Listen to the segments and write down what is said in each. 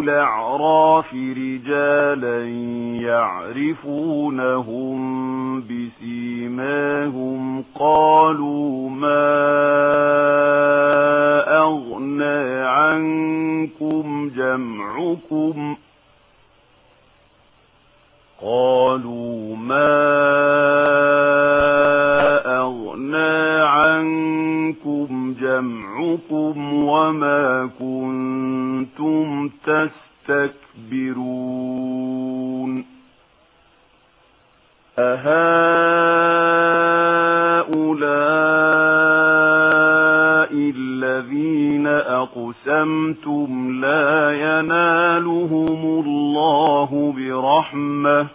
الأعراف رجالا يعرفونهم بسيماهم قالوا ما أغنى عنكم جمعكم أغنى أهؤلاء الذين أقسمتم لا ينالهم الله برحمة.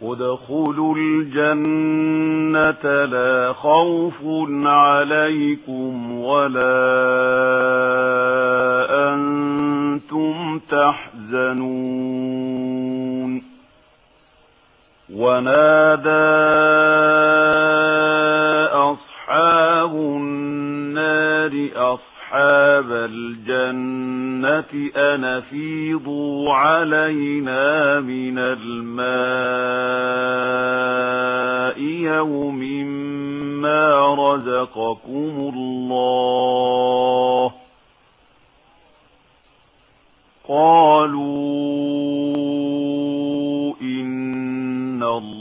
ودخلوا الجنة لا خوف عليكم ولا أنتم تحزنون. ونادى أصحاب النار أصحاب الجنة أنفيضوا علينا من الماء يوم ما رزقكم الله قالوا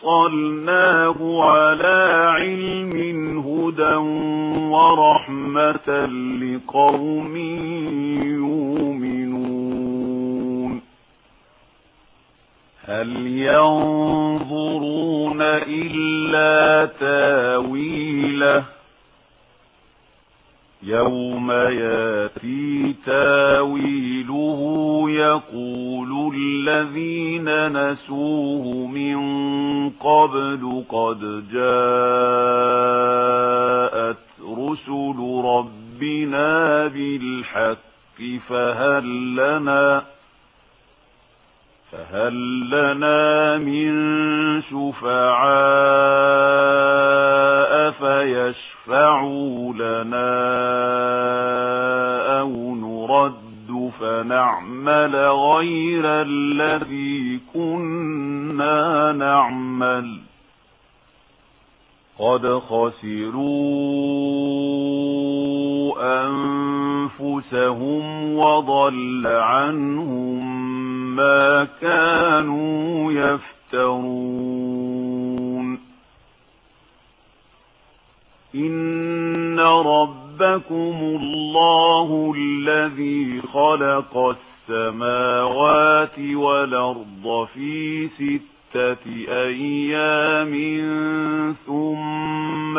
فَصَّلْنَاهُ عَلَى عِلْمٍ هُدًى وَرَحْمَةً لِقَوْمٍ يُؤْمِنُونَ هَلْ يَنظُرُونَ إِلَّا تَأْوِيلَهُ يَوْمَ يَأْتِي في تاويله يقول الذين نسوه من قبل قد جاءت رسل ربنا بالحق فهل لنا فهل لنا من شفعاء فيشفع فَدَفَعُوا لَنَا أَوْ نُرَدُّ فَنَعْمَلَ غَيْرَ الَّذِي كُنَّا نَعْمَلُ قَدْ خَسِرُوا أَنفُسَهُمْ وَضَلَّ عَنْهُمْ مَا كَانُوا يَفْتَرُونَ إن ربكم الله الذي خلق السماوات والأرض في ستة أيام ثم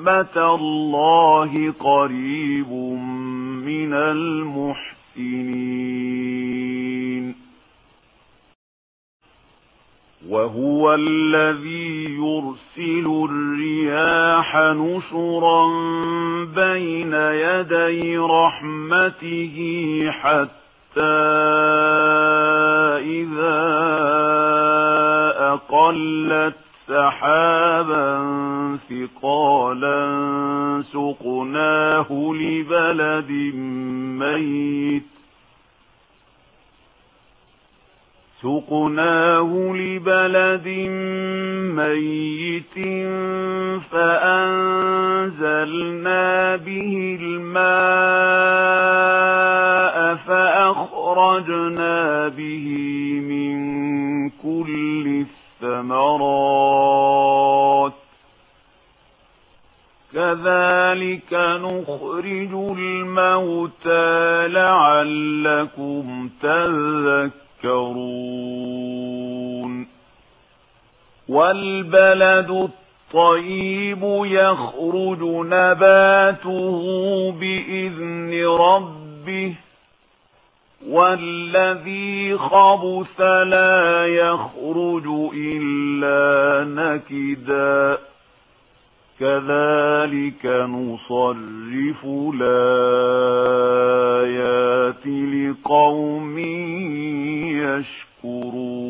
رحمة الله قريب من المحسنين. وهو الذي يرسل الرياح نشرا بين يدي رحمته حتى إذا أقلت سحابا ثقالا سقناه لبلد ميت. سقناه لبلد ميت فأنزلنا به الماء فأخرجنا به من كل الثمرات كذلك نخرج الموتى لعلكم تذكرون. والبلد الطيب يخرج نباته بإذن ربه. والذي خبث لا يخرج إلا نكدا كذلك نصرف الآيات لقوم يشكرون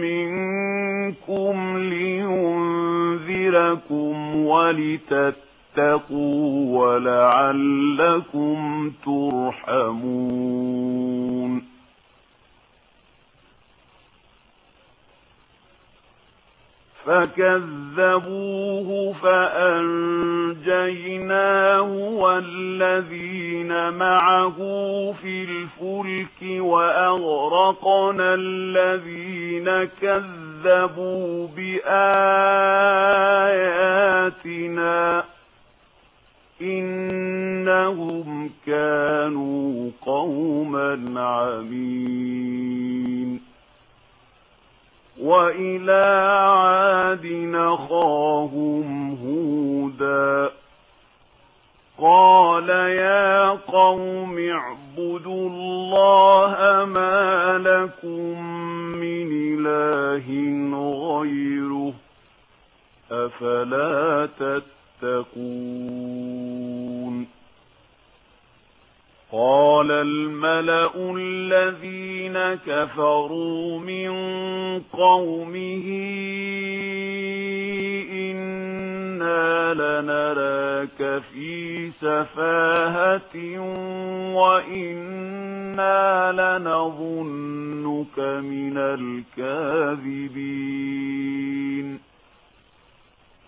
منكم لينذركم ولتتقوا ولعلكم ترحمون. فكذبوه فأنتم نَجَّيْنَاهُ وَالَّذِينَ مَعَهُ فِي الْفُلْكِ وَأَغْرَقْنَا الَّذِينَ كَذَّبُوا بِآيَاتِنَا إِنَّهُمْ كَانُوا قَوْمًا عَمِينَ وَإِلَى عَادٍ نخاهم هُودًا قَالَ يَا قَوْمِ اعْبُدُوا اللَّهَ مَا لَكُمْ مِنْ إِلَٰهٍ غَيْرُهُ أَفَلَا تَتَّقُونَ قال الملأ الذين كفروا من قومه إنا لنراك في سفاهة وإنا لنظنك من الكاذبين